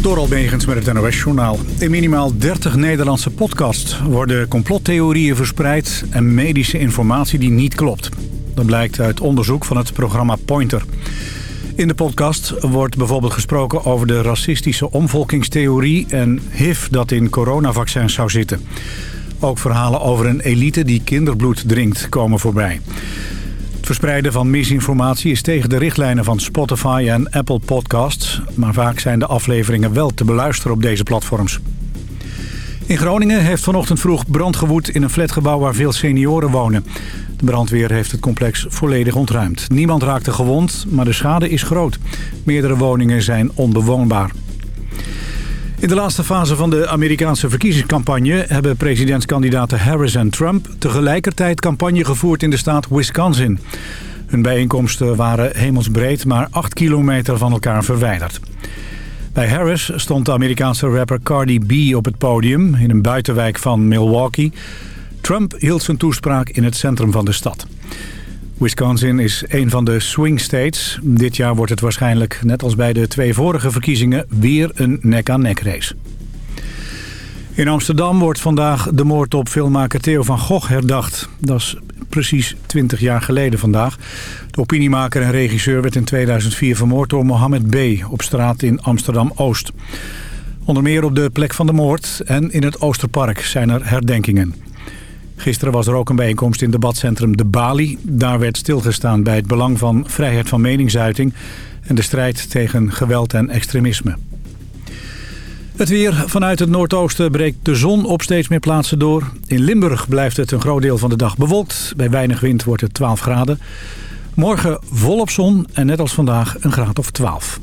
Door Albegens met het NOS-journaal. In minimaal 30 Nederlandse podcasts worden complottheorieën verspreid... en medische informatie die niet klopt. Dat blijkt uit onderzoek van het programma Pointer. In de podcast wordt bijvoorbeeld gesproken over de racistische omvolkingstheorie... en HIV dat in coronavaccins zou zitten. Ook verhalen over een elite die kinderbloed drinkt komen voorbij. Verspreiden van misinformatie is tegen de richtlijnen van Spotify en Apple Podcasts... maar vaak zijn de afleveringen wel te beluisteren op deze platforms. In Groningen heeft vanochtend vroeg brand gewoed in een flatgebouw waar veel senioren wonen. De brandweer heeft het complex volledig ontruimd. Niemand raakte gewond, maar de schade is groot. Meerdere woningen zijn onbewoonbaar. In de laatste fase van de Amerikaanse verkiezingscampagne... hebben presidentskandidaten Harris en Trump... tegelijkertijd campagne gevoerd in de staat Wisconsin. Hun bijeenkomsten waren hemelsbreed... maar 8 kilometer van elkaar verwijderd. Bij Harris stond de Amerikaanse rapper Cardi B op het podium... in een buitenwijk van Milwaukee. Trump hield zijn toespraak in het centrum van de stad. Wisconsin is een van de swing states. Dit jaar wordt het waarschijnlijk, net als bij de twee vorige verkiezingen, weer een nek-aan-nek race. In Amsterdam wordt vandaag de moord op filmmaker Theo van Gogh herdacht. Dat is precies 20 jaar geleden vandaag. De opiniemaker en regisseur werd in 2004 vermoord door Mohammed B. op straat in Amsterdam-Oost. Onder meer op de plek van de moord en in het Oosterpark zijn er herdenkingen. Gisteren was er ook een bijeenkomst in debatcentrum De Bali. Daar werd stilgestaan bij het belang van vrijheid van meningsuiting... en de strijd tegen geweld en extremisme. Het weer. Vanuit het noordoosten breekt de zon op steeds meer plaatsen door. In Limburg blijft het een groot deel van de dag bewolkt. Bij weinig wind wordt het 12 graden. Morgen volop zon en net als vandaag een graad of 12.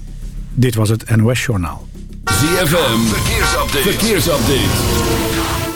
Dit was het NOS Journaal. ZFM. Verkeersupdate. Verkeersupdate.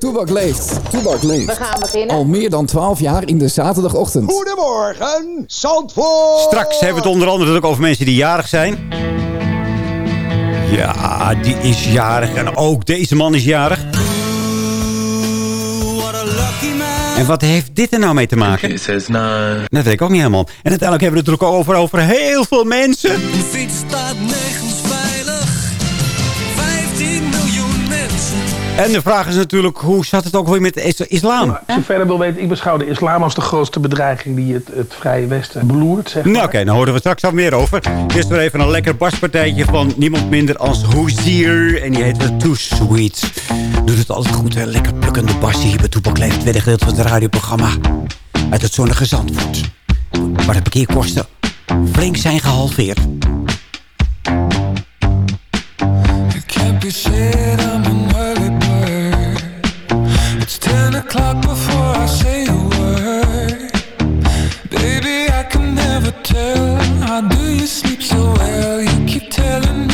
Toebak leeft. Toebak leeft. We gaan beginnen. Al meer dan 12 jaar in de zaterdagochtend. Goedemorgen, Zandvoort. Straks hebben we het onder andere ook over mensen die jarig zijn. Ja, die is jarig. En ook deze man is jarig. En wat heeft dit er nou mee te maken? Dat weet ik ook niet helemaal. En uiteindelijk hebben we het er ook over, over heel veel mensen. De fiets staat En de vraag is natuurlijk, hoe zat het ook weer met de is- islam? Als je verder wil weten, ik beschouw de islam als de grootste bedreiging die het, het Vrije Westen beloert. Zeg maar. Nou oké, dan horen we straks al meer over. Eerst weer even een lekker baspartijtje van niemand minder als Hozier. En die heet het Too Sweet. Doet het altijd goed, hè? Lekker plukkende basje hier bij Toepak Leeft. Het tweede gedeelte van het radioprogramma. Uit het zonnige Zandvoort. Waar de parkeerkosten flink zijn gehalveerd. You can't be said I'm Baby, I can never tell. How do you sleep so well? You keep telling me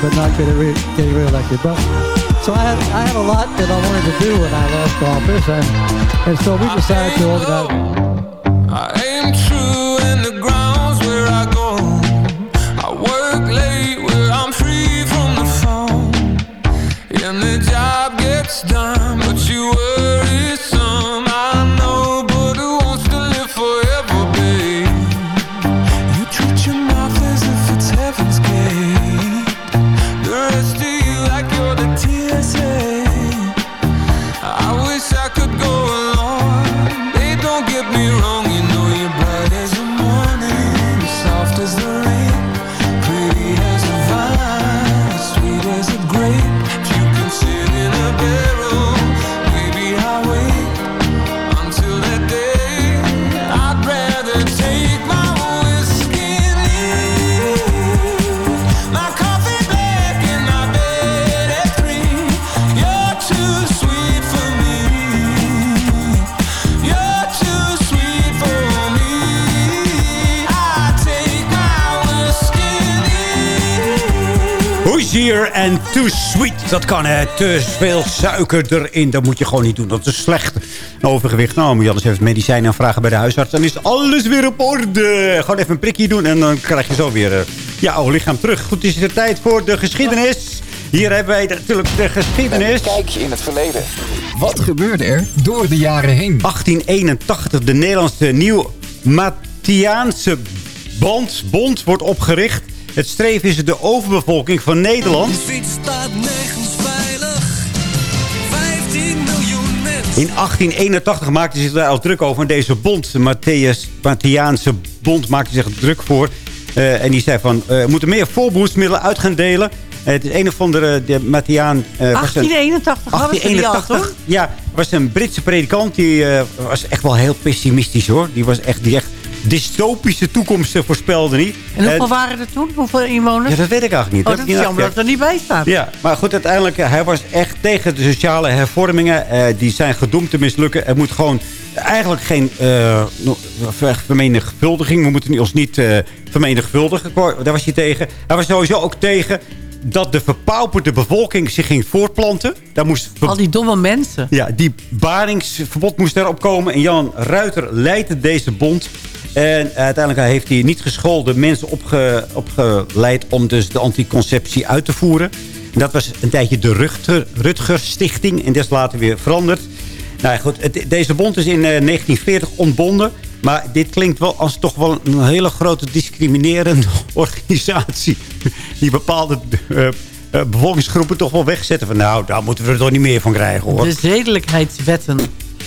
but not good at re getting reelected. But so I had I had a lot that I wanted to do when I left office, and and so we decided to organize. I aim true en too sweet. Dat kan, hè. Te veel suiker erin. Dat moet je gewoon niet doen. Dat is slecht. Overgewicht. Nou, moet je anders even medicijnen aanvragen bij de huisarts. Dan is alles weer op orde. Gewoon even een prikje doen. En dan krijg je zo weer eh, je oude lichaam terug. Goed, is het tijd voor de geschiedenis. Hier hebben wij natuurlijk de geschiedenis. Kijkje in het verleden. Wat gebeurde er door de jaren heen? 1881. De Nederlandse Nieuw-Matiaanse bond, bond wordt opgericht. Het streven is de overbevolking van Nederland. fiets staat nergens veilig. 15 miljoen mensen. In 1881 maakte zich daar al druk over. En deze bond, de Matthäus Mathiaanse bond, maakte zich er druk voor. Eh, en die zei van, eh, we moeten meer voorbehoedsmiddelen uit gaan delen. Eh, het is een of andere, de Mathiaan... eh, was een- 1881 hadden ze die al, 1881, toch? ja, was een Britse predikant. Die eh, was echt wel heel pessimistisch hoor. Die was echt, die echt dystopische toekomsten voorspelde niet. En hoeveel waren er toen? Hoeveel inwoners? ja, dat weet ik eigenlijk niet. oh, dat is jammer dat het er niet bij staat. ja, maar goed, uiteindelijk, eh, hij was echt tegen de sociale hervormingen. Eh, die zijn gedoemd te mislukken. Er moet gewoon eigenlijk geen ver- vermenigvuldiging. We moeten ons niet eh, vermenigvuldigen. Daar was hij tegen. Hij was sowieso ook tegen dat de verpauperde bevolking zich ging voortplanten. Daar moest Al die domme mensen. ja, die baringsverbod moest erop komen. En Jan Ruiter leidde deze bond. En uiteindelijk heeft hij niet geschoolde mensen opge, opgeleid... om dus de anticonceptie uit te voeren. En dat was een tijdje de Rutger, Rutger Stichting. En dat is later weer veranderd. Nou ja, goed, het- deze bond is in eh, 1940 ontbonden. Maar dit klinkt wel als toch wel een hele grote discriminerende organisatie. Die bepaalde eh, bevolkingsgroepen toch wel wegzetten. Van nou, daar moeten we er toch niet meer van krijgen hoor. De zedelijkheidswetten.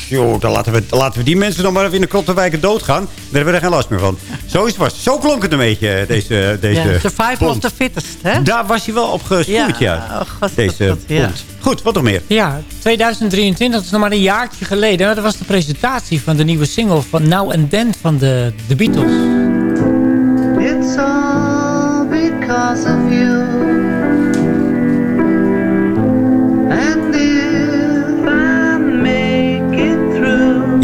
Joh, dan laten we, laten we die mensen dan maar even in de Krottenwijken doodgaan. Daar hebben we er geen last meer van. Zo is het was. Zo klonk het een beetje, eh, deze, deze Ja, survival bond. of the fittest, hè? Daar was hij wel op gestuurd, ja. Ja, oh, god, deze god, ja. Goed, wat nog meer? Ja, 2023, dat is nog maar een jaartje geleden. Dat was de presentatie van de nieuwe single van Now and Then van de, de Beatles. It's all because of you.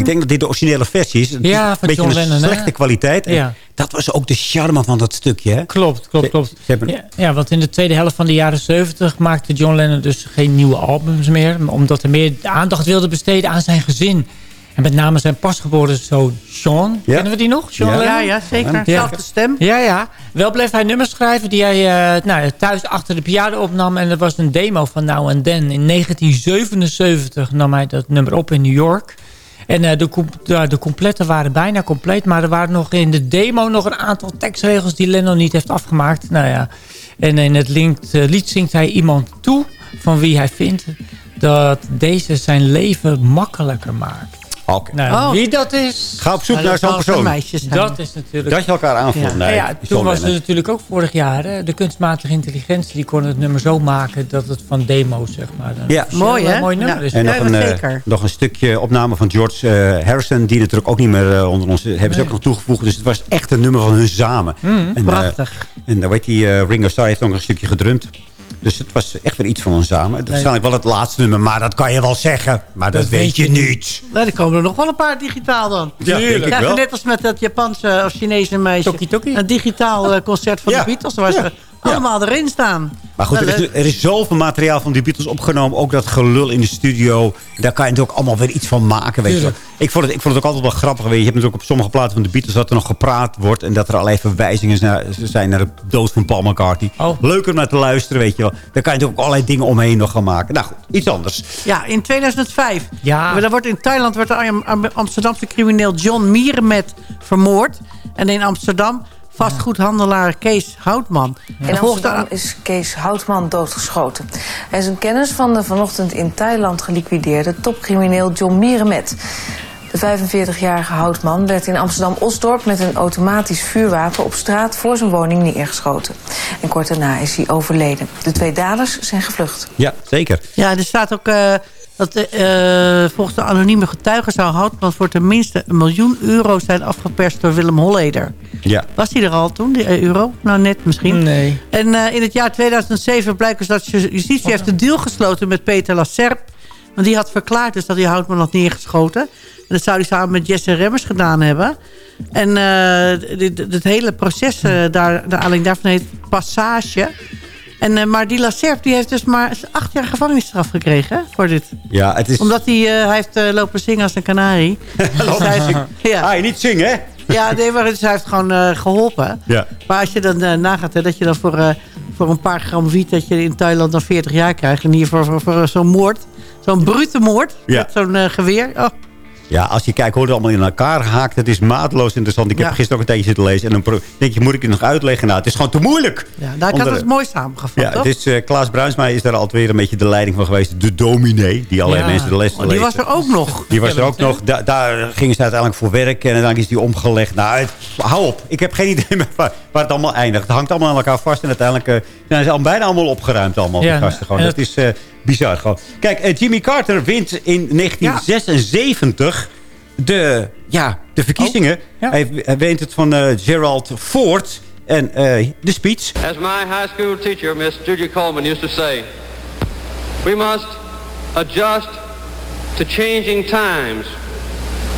Ik denk dat dit de originele versie is. Is Ja, een van beetje John een Lennon, hè? slechte kwaliteit. Ja. Dat was ook de charme van dat stukje, hè? Klopt, klopt, klopt. Ze hebben- Ja, ja, want in de tweede helft van de jaren 70 maakte John Lennon dus geen nieuwe albums meer. Omdat hij meer aandacht wilde besteden aan zijn gezin. En met name zijn pasgeboren zoon Sean. Ja. Kennen we die nog? Sean Ja. Lennon? Ja, ja, zeker. Ja. Zelfde stem. Ja, ja. Wel bleef hij nummers schrijven die hij eh, nou, thuis achter de piano opnam. En er was een demo van Now and Then. In 1977 nam hij dat nummer op in New York. En eh, de, de complete waren bijna compleet. Maar er waren nog in de demo nog een aantal tekstregels die Lennon niet heeft afgemaakt. Nou ja. En in het link, eh, lied zingt hij iemand toe van wie hij vindt dat deze zijn leven makkelijker maakt. Oké. Nou, Oh. Wie dat is, Ga op zoek naar zo'n persoon. zijn. dat is natuurlijk... Dat je elkaar aanvoelt. Ja. Nee, ja, toen was Lennon. natuurlijk ook vorig jaar hè, de kunstmatige intelligentie. Die kon het nummer zo maken dat het van demo's, zeg maar. een Ja. Mooi, hè? mooi nummer Ja. is. En Ja, nog, dat een, eh, zeker. nog een stukje opname van George eh, Harrison... die natuurlijk ook niet meer eh, onder ons... hebben ze ook nog toegevoegd. Dus het was echt een nummer van hun samen. en, eh, Prachtig. en dan weet die Ringo Starr heeft ook nog een stukje gedrumd. Dus het was echt weer iets van hun samen. Het is waarschijnlijk wel het laatste nummer, maar dat kan je wel zeggen. Maar dat, weet je niet. Nou, er komen er nog wel een paar digitaal dan. Ja, denk ik wel. net als met dat Japanse of Chinese meisje. Toki Toki. Een digitaal eh, concert van Ja. de Beatles. Daar was Ja. Allemaal erin staan. Maar goed, er is, er zoveel materiaal van die Beatles opgenomen. Ook dat gelul in de studio. Daar kan je natuurlijk allemaal weer iets van maken. Weet je. Ik, vond het, ik vond het ook altijd wel grappig. Weet je. je hebt natuurlijk op sommige platen van de Beatles... dat er nog gepraat wordt. En dat er allerlei verwijzingen naar- zijn naar de dood van Paul McCartney. Leuk om naar te luisteren, weet je wel. Daar kan je natuurlijk ook allerlei dingen omheen nog gaan maken. Nou goed, iets anders. Ja, in 2005. Ja. Er wordt in Thailand wordt de Am- Am- Amsterdamse crimineel John Mierenmet vermoord. En in Amsterdam vastgoedhandelaar Kees Houtman. In Er Amsterdam is Kees Houtman doodgeschoten. Hij is een kennis van de vanochtend in Thailand geliquideerde topcrimineel John Mierenmet. De 45-jarige Houtman werd in Amsterdam-Osdorp met een automatisch vuurwapen op straat voor zijn woning neergeschoten. En kort daarna is hij overleden. De twee daders zijn gevlucht. Ja, zeker. Ja, er staat ook eh, dat eh, eh, volgens de anonieme getuigen zou Houtman voor tenminste een miljoen euro zijn afgeperst door Willem Holleder. Ja. Was hij er al toen, die eh, euro? Nou, net misschien. Nee. En eh, in het jaar 2007 blijkt dus dat ju- justitie heeft een deal gesloten met Peter Lasserp. Want die had verklaard dus dat hij Houtman had neergeschoten. En dat zou hij samen met Jesse Remmers gedaan hebben. En eh, dit- dit- het hele proces, daar, de aanleiding daarvan heet Passage. En, eh, maar die Lasserp die heeft dus maar acht jaar gevangenisstraf gekregen voor dit. Ja, het is... Omdat hij, eh, hij heeft eh, lopen zingen als een kanarie. Dus hij heeft- ja. Ah, niet zingen, hè? Ja, nee, maar dus hij heeft gewoon eh, geholpen. Ja. Maar als je dan nagaat hè, dat je dan voor, voor een paar gram wiet... dat je in Thailand dan 40 jaar krijgt. En hier voor, voor, voor zo'n moord, zo'n brute moord... Ja. met zo'n geweer. Oh, Ja, als je kijkt hoe het allemaal in elkaar haakt, het is maatloos interessant. Ik heb gisteren ook een tijdje zitten lezen. En dan denk je, moet ik het nog uitleggen? Nou, het is gewoon te moeilijk. ja, ik had Onder- het mooi samengevat, Ja, toch? eh, Klaas Bruinsma is daar altijd weer een beetje de leiding van geweest. De dominee, die allerlei Ja. mensen de les Oh, die was er ook nog. Die was er ook nog. Da- daar gingen ze uiteindelijk voor werken. En uiteindelijk is die omgelegd. Nou, het- hou op. Ik heb geen idee meer waar, waar het allemaal eindigt. Het hangt allemaal aan elkaar vast. En uiteindelijk eh, zijn ze al bijna allemaal opgeruimd. Allemaal, Ja, die gasten. Gewoon. en Dat is eh, bizar. Gewoon. Kijk, eh, Jimmy Carter wint in 1976 de, ja, de verkiezingen. Hij, hij wint het van eh, Gerald Ford. En eh, de speech. As my high school teacher, Miss Judy Coleman, used to say, we must adjust to changing times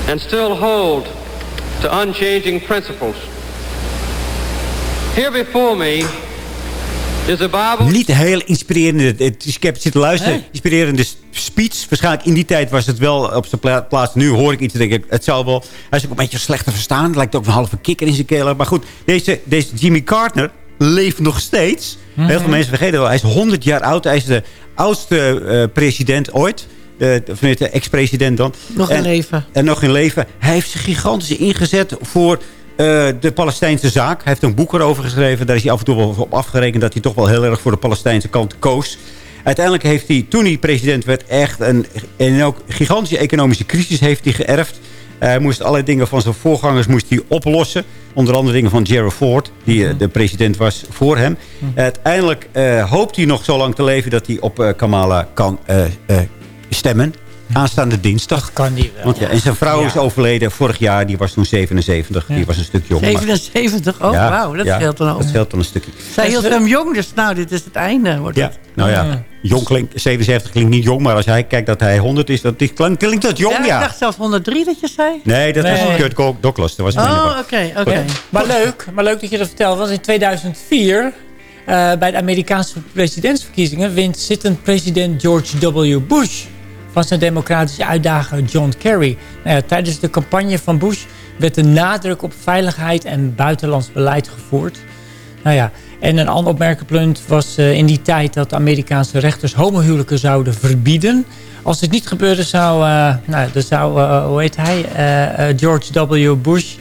and still hold to unchanging principles. Here before me. Niet heel inspirerende. Het is, ik heb zitten luisteren. Inspirerende speech. Waarschijnlijk in die tijd was het wel op zijn pla- plaats. Nu hoor ik iets en denk ik, het zou wel. Hij is ook een beetje slecht te verstaan. Het lijkt ook een halve kikker in zijn keel. Maar goed, deze, deze Jimmy Carter leeft nog steeds. Heel veel mensen vergeten wel. Hij is 100 jaar oud. Hij is de oudste eh, president ooit. De, of nee, de ex-president dan. Nog in En- leven. En nog in leven. Hij heeft zich gigantisch ingezet voor eh, de Palestijnse zaak. Hij heeft een boek erover geschreven. Daar is hij af en toe wel op afgerekend... dat hij toch wel heel erg voor de Palestijnse kant koos. Uiteindelijk heeft hij, toen hij president werd... echt een, een ook gigantische economische crisis heeft hij geërfd. Hij moest allerlei dingen van zijn voorgangers moest hij oplossen. Onder andere dingen van Gerald Ford, die eh, de president was voor hem. Uiteindelijk eh, hoopt hij nog zo lang te leven... dat hij op Kamala kan stemmen. Aanstaande dinsdag. Kan die wel. Want ja, en zijn vrouw is overleden vorig jaar. Die was toen 77. Die was een stuk jonger. maar- 77, oh Ja, wauw, dat ja, scheelt dan ook. Dat scheelt dan een stukje. Zij hield hem jong, dus nou, dit is het einde. Wordt Ja, het. nou ja. Jong klinkt, 77 klinkt niet jong. Maar als hij kijkt dat hij 100 is, dat klinkt, klinkt dat jong, Ja, ik dacht zelfs 103 dat je zei. Nee, dat Nee. was Kurt Douglas. Dat was Oh, oké, oké. Maar leuk, maar leuk dat je dat vertelt. Want in 2004, eh, bij de Amerikaanse presidentsverkiezingen... wint zittend president George W. Bush... van zijn democratische uitdager John Kerry. Nou tijdens de campagne van Bush werd de nadruk op veiligheid en buitenlands beleid gevoerd. Nou ja, en een ander opmerkelijk punt was eh, in die tijd... dat Amerikaanse rechters homohuwelijken zouden verbieden... Als dit niet gebeurde zou, eh, nou, dan zou, eh, hoe heet hij, George W. Bush,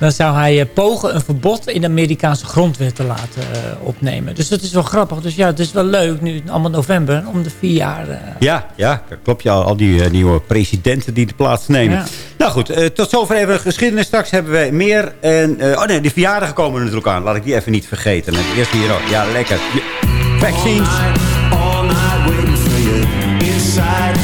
dan zou hij eh, pogen een verbod in de Amerikaanse grondwet te laten eh, opnemen. Dus dat is wel grappig. Dus ja, het is wel leuk, nu allemaal november, om de vier jaar... eh, Ja, ja, klopt. Ja, al die nieuwe presidenten die de plaats nemen. Ja. Nou goed, eh, tot zover even de geschiedenis. Straks hebben we meer. En, eh, oh nee, de verjaardagen komen er natuurlijk aan. Laat ik die even niet vergeten. En eerst hier ook. Ja, lekker. Vaccines. All night waiting for you. Inside,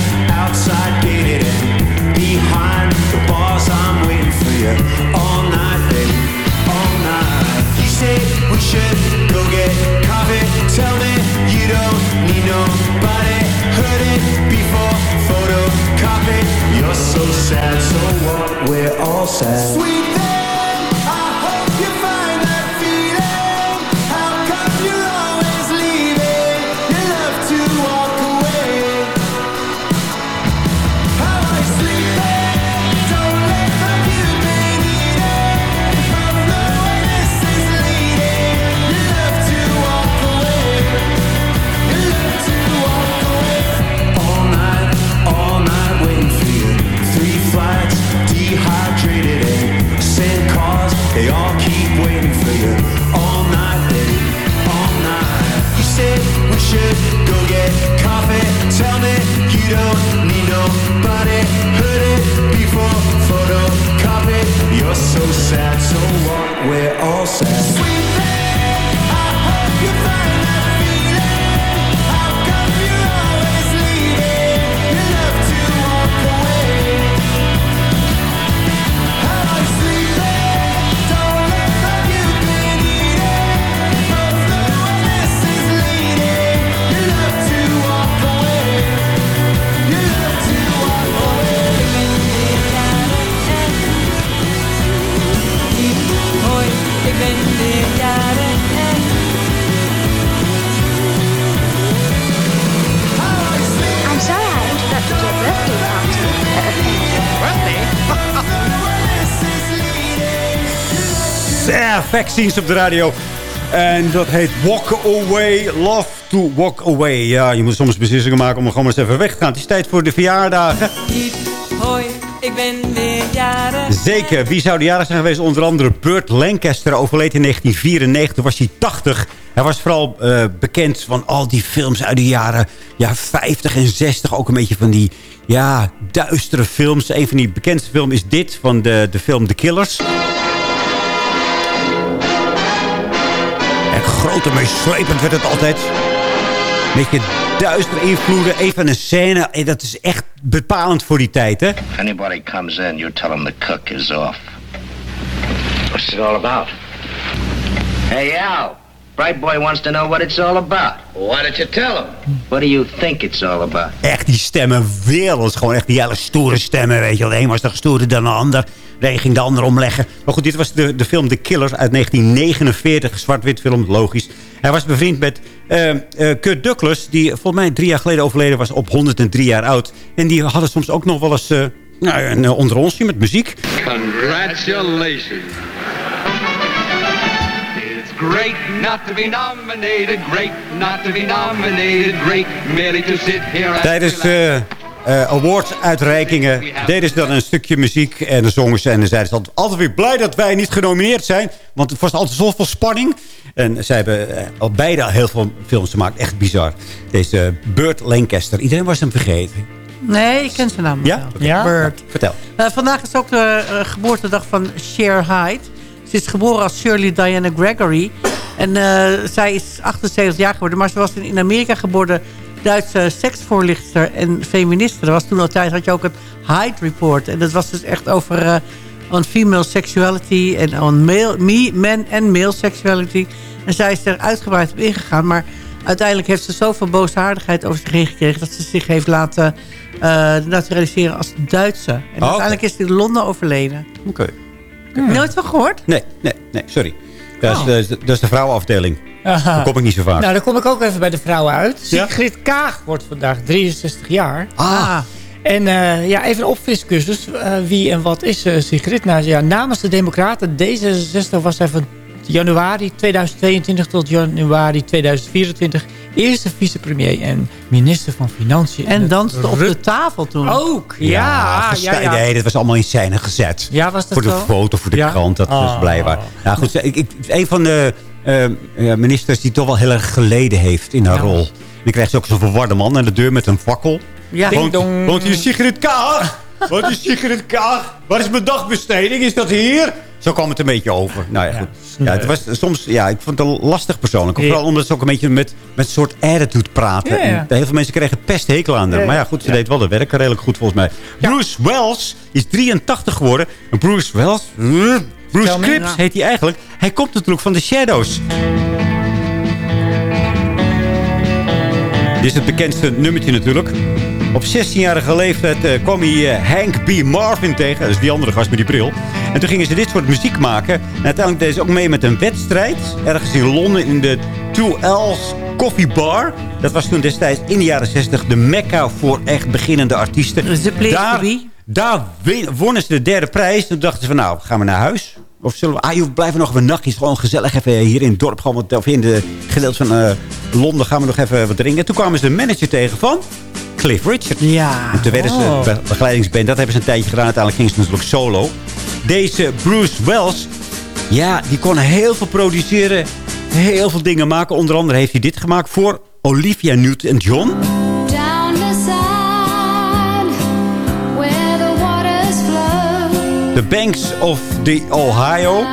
sad, so what? We're all sad. Sweet vaccines op de radio. En dat heet Walk Away, Love to Walk Away. Ja, je moet soms beslissingen maken om gewoon eens even weg te gaan. Het is tijd voor de verjaardagen. Hoi, ik ben weer jarig. Zeker, wie zou de jarig zijn geweest? Onder andere Burt Lancaster overleed in 1994. Toen was hij 80. Hij was vooral eh, bekend van al die films uit de jaren ja, 50 en 60. Ook een beetje van die ja, duistere films. Een van die bekendste films is dit, van de, de film The Killers. Groot en meeslepend werd het altijd. Beetje duistere invloeden. Even een scène. En dat is echt bepalend voor die tijd, hè? If anybody comes in, you tell them the cook is off. What's it all about? Hey, Al. Bright boy wants to know what it's all about. Why don't you tell him? What do you think it's all about? Echt die stemmen werelds. Gewoon echt die hele stoere stemmen, weet je wel. De een was nog stoerder dan de ander. De een ging de ander omleggen. Maar goed, dit was de, de film The Killers uit 1949. Zwart-wit film, logisch. Hij was bevriend met eh, eh, Kurt Douglas. Die volgens mij drie jaar geleden overleden was op 103 jaar oud. En die hadden soms ook nog wel eens eh, nou, een uh, onder onsje met muziek. Congratulations. Great not to be nominated, great not to be nominated, great merely to sit here and Tijdens uh, uh, awards-uitreikingen deden ze dan een stukje muziek en dan zongen ze. En dan zeiden ze altijd, altijd weer blij dat wij niet genomineerd zijn. Want het was altijd zoveel spanning. En zij hebben uh, al beide heel veel films gemaakt. Echt bizar. Deze Burt Lancaster. Iedereen was hem vergeten. Nee, ik ken zijn naam. Ja? wel. ja? Burt. Vertel. Uh, vandaag is ook de uh, geboortedag van Cher Hyde. Ze is geboren als Shirley Diana Gregory. En uh, zij is 78 jaar geworden. Maar ze was in Amerika geboren Duitse seksvoorlichter en feministe. Er was toen al tijd, had je ook het Hyde Report. En dat was dus echt over uh, on female sexuality en on male, me, men en male sexuality. En zij is er uitgebreid op ingegaan. Maar uiteindelijk heeft ze zoveel boosaardigheid over zich heen gekregen... dat ze zich heeft laten uh, naturaliseren als Duitse. En Oh, uiteindelijk is ze in Londen overleden. Oké. Nooit van gehoord? Nee, nee, nee, sorry. Dat, is, Oh. is, de- dat is de vrouwenafdeling. Aha. Daar kom ik niet zo vaak. Nou, dan kom ik ook even bij de vrouwen uit. Ja? Sigrid Kaag wordt vandaag 63 jaar. Ah. En eh, ja, even een opfriscursus. Eh, wie en wat is eh, Sigrid? Nou, ja, namens de Democraten D66 was hij van januari 2022 tot januari 2024 eerste vicepremier en minister van Financiën. En het danste op de tafel toen. Ook, ja. ja, ja. Nee, dat was allemaal in scène gezet. Ja, was dat Voor de zo? foto, voor de Ja? krant. Dat was Oh. blijkbaar. Ja, goed, ik, ik, een van de eh, ja, ministers die toch wel heel erg geleden heeft in haar rol. Die krijgt ze ook zo'n verwarde man aan de deur met een fakkel. Ja. Woont, Ding dong. woont hier Sigrid Kaag? Wat is Sigrid Kaag? Waar is mijn dagbesteding? Is dat hier? Zo kwam het een beetje over. Nou ja, goed. Ja, het was soms, ja, ik vond het een lastig persoonlijk. Vooral omdat ze ook een beetje met, met een soort attitude praten. En heel veel mensen kregen pesthekel aan haar. Maar ja, goed, ze deed wel de werk redelijk goed volgens mij. Bruce Wells is 83 geworden. En Bruce Wells... Bruce Vertel me. Cripps heet hij eigenlijk. Hij komt natuurlijk van de Shadows. Dit is het bekendste nummertje natuurlijk. Op 16-jarige leeftijd eh, kwam hij eh, Hank B. Marvin tegen. Dat is die andere gast met die bril. En toen gingen ze dit soort muziek maken. En uiteindelijk deden ze ook mee met een wedstrijd. Ergens in Londen in de Two L's Coffee Bar. Dat was toen destijds in de jaren 60 de mekka voor echt beginnende artiesten. Daar, daar wonnen ze de derde prijs. Toen dachten ze van nou, gaan we naar huis? Of zullen we, ah joh, blijven nog een nachtje. Gewoon gezellig even hier in het dorp. Gewoon, wat- of in de gedeelte van eh, Londen gaan we nog even wat drinken. En toen kwamen ze de manager tegen van Cliff Richard. Ja. En toen werden ze Oh. be- begeleidingsband. Dat hebben ze een tijdje gedaan. Uiteindelijk ging ze natuurlijk solo. Deze Bruce Wells, ja, die kon heel veel produceren. Heel veel dingen maken. Onder andere heeft hij dit gemaakt voor Olivia Newton-John. Down the side where the waters flow. The Banks of the Ohio.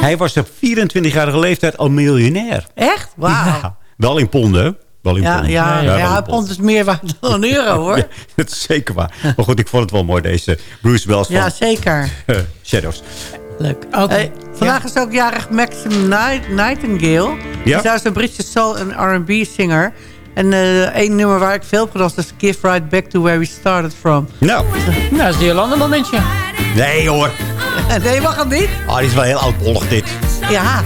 Hij was op 24-jarige leeftijd al miljonair. Echt? Wauw. Ja, wel in ponden? Wel Ja, ja, ja, een pond is meer waard dan een euro, hoor. Ja, dat is zeker waar. Maar goed, ik vond het wel mooi, deze Bruce Wells van Ja, zeker. eh, Shadows. Leuk. Oké. Hey, vandaag is ook jarig Maxim Night Nightingale. Ja? Zij is een Britse soul- en R&B-singer. En eh één nummer waar ik veel heb gedaan is Give Right Back to Where We Started From. Nou, Nou, dat is die Jolanda momentje. nee hoor. nee, mag het niet? Ah, die is wel heel oudbollig dit. Ja.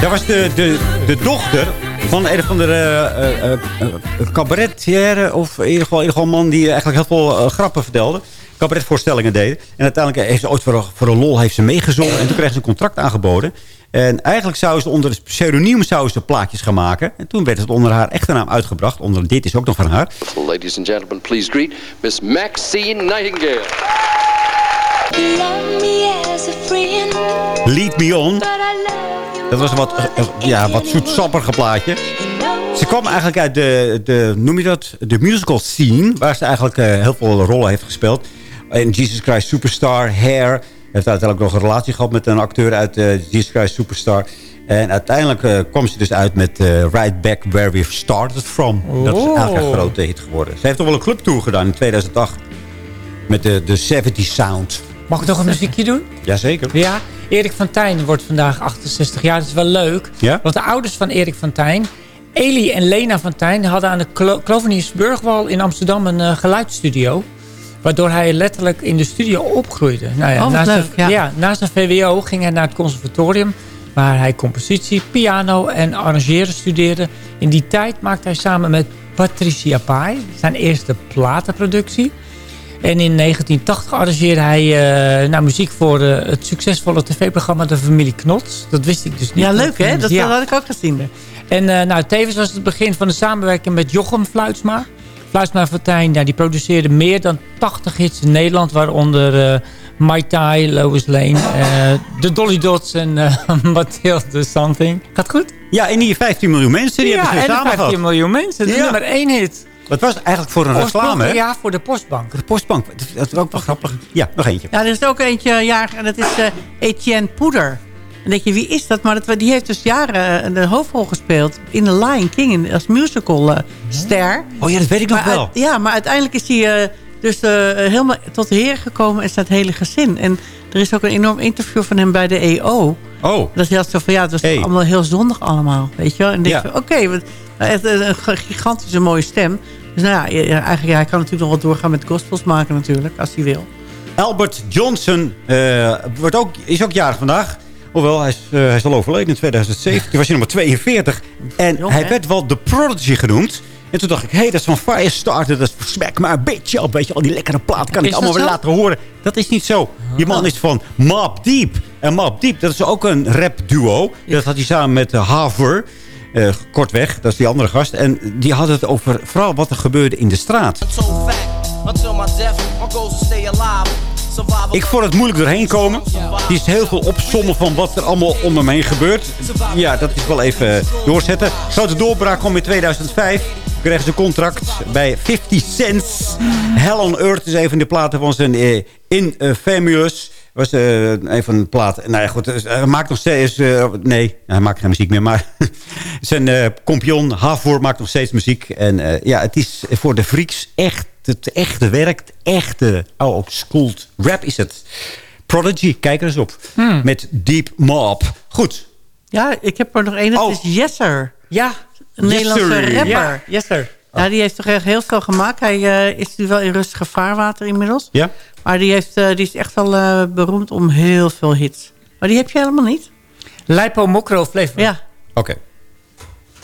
Dat was de, de, de dochter van een van de uh, uh, uh, cabaretier... of in ieder, geval, in ieder geval een man die eigenlijk heel veel uh, grappen vertelde. cabaretvoorstellingen deden. En uiteindelijk heeft ze ooit voor, voor een lol heeft ze meegezongen. En toen kreeg ze een contract aangeboden. En eigenlijk zou ze onder het pseudoniem zou ze plaatjes gaan maken. En toen werd het onder haar echte naam uitgebracht. Onder dit is ook nog van haar. Ladies and gentlemen, please greet Miss Maxine Nightingale. Lead Me On. Dat was een wat, ja, wat zoetsappige plaatje. Ze kwam eigenlijk uit de, de, noem je dat, de musical scene. Waar ze eigenlijk eh, heel veel rollen heeft gespeeld. In Jesus Christ Superstar, Hair. Heeft uiteindelijk nog een relatie gehad met een acteur uit eh, Jesus Christ Superstar. En uiteindelijk eh, kwam ze dus uit met eh, Right Back Where We Started From. Dat is eigenlijk een grote hit geworden. Ze heeft toch wel een clubtour gedaan in 2008. Met de, de 70 Sound. Mag ik nog een muziekje doen? Jazeker. Ja, Erik van Tijn wordt vandaag 68 jaar. Dat is wel leuk. Ja? Want de ouders van Erik van Tijn, Eli en Lena van Tijn... hadden aan de Klo Kloveniersburgwal in Amsterdam een eh, geluidsstudio. Waardoor hij letterlijk in de studio opgroeide. Nou ja, Oh, leuk, zijn, ja. na zijn VWO ging hij naar het conservatorium... waar hij compositie, piano en arrangeren studeerde. In die tijd maakte hij samen met Patricia Pai... zijn eerste platenproductie... En in 1980 arrangeerde hij eh, nou, muziek voor eh, het succesvolle tv-programma De Familie Knots. Dat wist ik dus niet. Ja, leuk hè? Dat, Ja. dat had ik ook gezien. En eh, nou, tevens was het het begin van de samenwerking met Jochem Fluitsma. Fluitsma Fortuyn, ja, die produceerde meer dan 80 hits in Nederland. Waaronder eh Mai Tai, Lois Lane, eh, de Dolly Dots en eh Mathilde Something. Gaat goed? Ja, en die 15 miljoen mensen die ja, hebben ze samen 15 gehad. miljoen mensen. De Ja. nummer 1 hit. Wat was het eigenlijk voor een reclame, hè? Ja, voor de postbank. De postbank. Dat is ook wel grappig. Ja, nog eentje. Ja, er is ook eentje jarig en dat is eh, Etienne Poeder. Dan denk je, wie is dat? Maar dat, die heeft dus jaren eh, de hoofdrol gespeeld in The Lion King in, als musical eh, ster. Oh ja, dat weet ik nog Maar wel. ja, maar uiteindelijk is hij eh, dus eh, helemaal tot de heer gekomen en staat het hele gezin. En er is ook een enorm interview van hem bij de EO. Oh. Dat hij had zo van, ja, het was Hey. allemaal heel zondig allemaal, weet je wel. En denk Ja. je, oké, echt een een gigantische mooie stem. Dus nou ja, eigenlijk, ja, hij kan natuurlijk nog wel doorgaan met gospels maken natuurlijk, als hij wil. Albert Johnson eh, wordt ook, is ook jarig vandaag. Hoewel, hij is, eh, hij is al overleden in 2007. Toen was hij nog maar 42. En Jong, hij hè? werd wel de Prodigy genoemd. En toen dacht ik, hé, hey, dat is van Firestarter. Dat is smack maar een beetje op. Weet je, al die lekkere plaat kan ik Is allemaal dat weer laten horen. Dat is niet zo. Die man is van Mob Deep. En Mob Deep, dat is ook een rap duo. Dat had hij samen met Haver. Eh, kortweg, dat is die andere gast. En die hadden het over vooral wat er gebeurde in de straat. Ik vond het moeilijk doorheen komen. Die is heel veel opzommen van wat er allemaal om hem heen gebeurt. Ja, dat is wel even doorzetten. Grote doorbraak kwam in 2005. Kregen ze contract bij 50 Cent. Hell on Earth is een van de platen van zijn eh, Infamous. Was eh een van de platen. Nou ja, goed. dus Hij maakt nog steeds... eh, nee, hij maakt geen muziek meer. Maar zijn eh kompion Havor maakt nog steeds muziek. En eh, ja, het is voor de freaks echt het echte werk. Het echte oh, school rap is het. Prodigy, kijk er eens op. Hmm. Met Deep Mob. Goed. Ja, ik heb er nog één. Dat is Jesser. Ja. Een Nederlandse rapper. Ja, yes sir. Ja, die heeft toch echt heel veel gemaakt. Hij eh, is nu wel in rustige vaarwater inmiddels. Ja? Maar die, heeft, eh, die is echt wel eh, beroemd om heel veel hits. Maar die heb je helemaal niet. Lipo Mokro Flavor. Ja. Oké.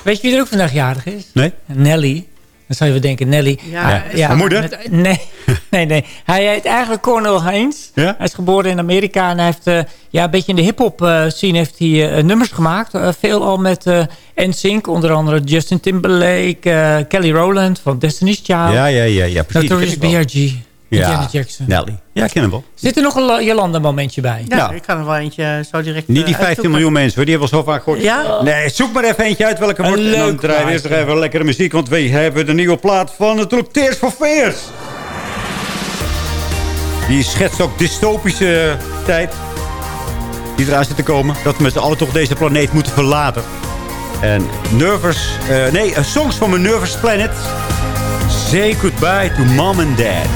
Weet je wie er ook vandaag jarig is? Nee? Nelly. Dan zou je wel denken, Nelly. Ja, Haar moeder? met- nee, nee, nee. Hij heet eigenlijk Cornel Haynes. Ja? Hij is geboren in Amerika en hij heeft eh, ja, een beetje in de hip-hop eh, scene heeft hij, eh, nummers gemaakt. Eh, veel al met eh NSYNC, onder andere Justin Timberlake, eh, Kelly Rowland van Destiny's Child. Ja, ja, ja, ja. Precies. Notorious ken B.I.G. Janet Jackson. Nelly. Ja, ik ken hem wel. Zit er nog een La- Jolanda-momentje bij? Ja, Nou. ik kan er wel eentje eh, zo direct Niet die eh, 15 uitzoeken. miljoen mensen, hoor. Die hebben we al zo vaak gehoord. Ja? Nee, zoek maar even eentje uit welke Een wordt. En dan leuk draaien we eerst nog even lekkere muziek. Want we hebben de nieuwe plaat van natuurlijk Tears for Fears. Die schetst ook dystopische tijd. Die eraan zit te komen. Dat we met z'n allen toch deze planeet moeten verlaten. En Nervous... eh, nee, songs van mijn Nervous Planet. Say goodbye to mom and dad.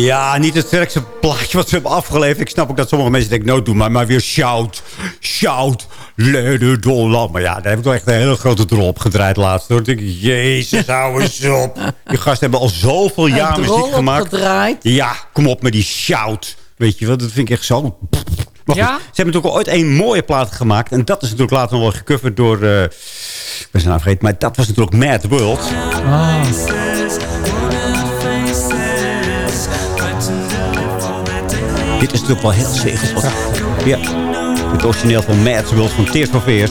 Ja, niet het sterkste plaatje wat ze hebben afgeleverd. Ik snap ook dat sommige mensen denken, nou doe maar, maar weer shout. Shout. Lede dollar. Maar ja, daar heb ik wel echt een hele grote drol op gedraaid laatst. Hoor. Ik denk, jezus, hou eens op. Die gasten hebben al zoveel jaar muziek gemaakt. opgedraaid? Ja, kom op met die shout. Weet je wat, dat vind ik echt zo... Maar goed, Ja? Ze hebben natuurlijk ooit een mooie plaat gemaakt. En dat is natuurlijk later nog wel gecoverd door... eh, ik ben zijn naam vergeten, maar dat was natuurlijk Mad World. Ah. Dit is natuurlijk wel heel zegelprachtig. Ja. Het origineel van Mad World van Tears Fears.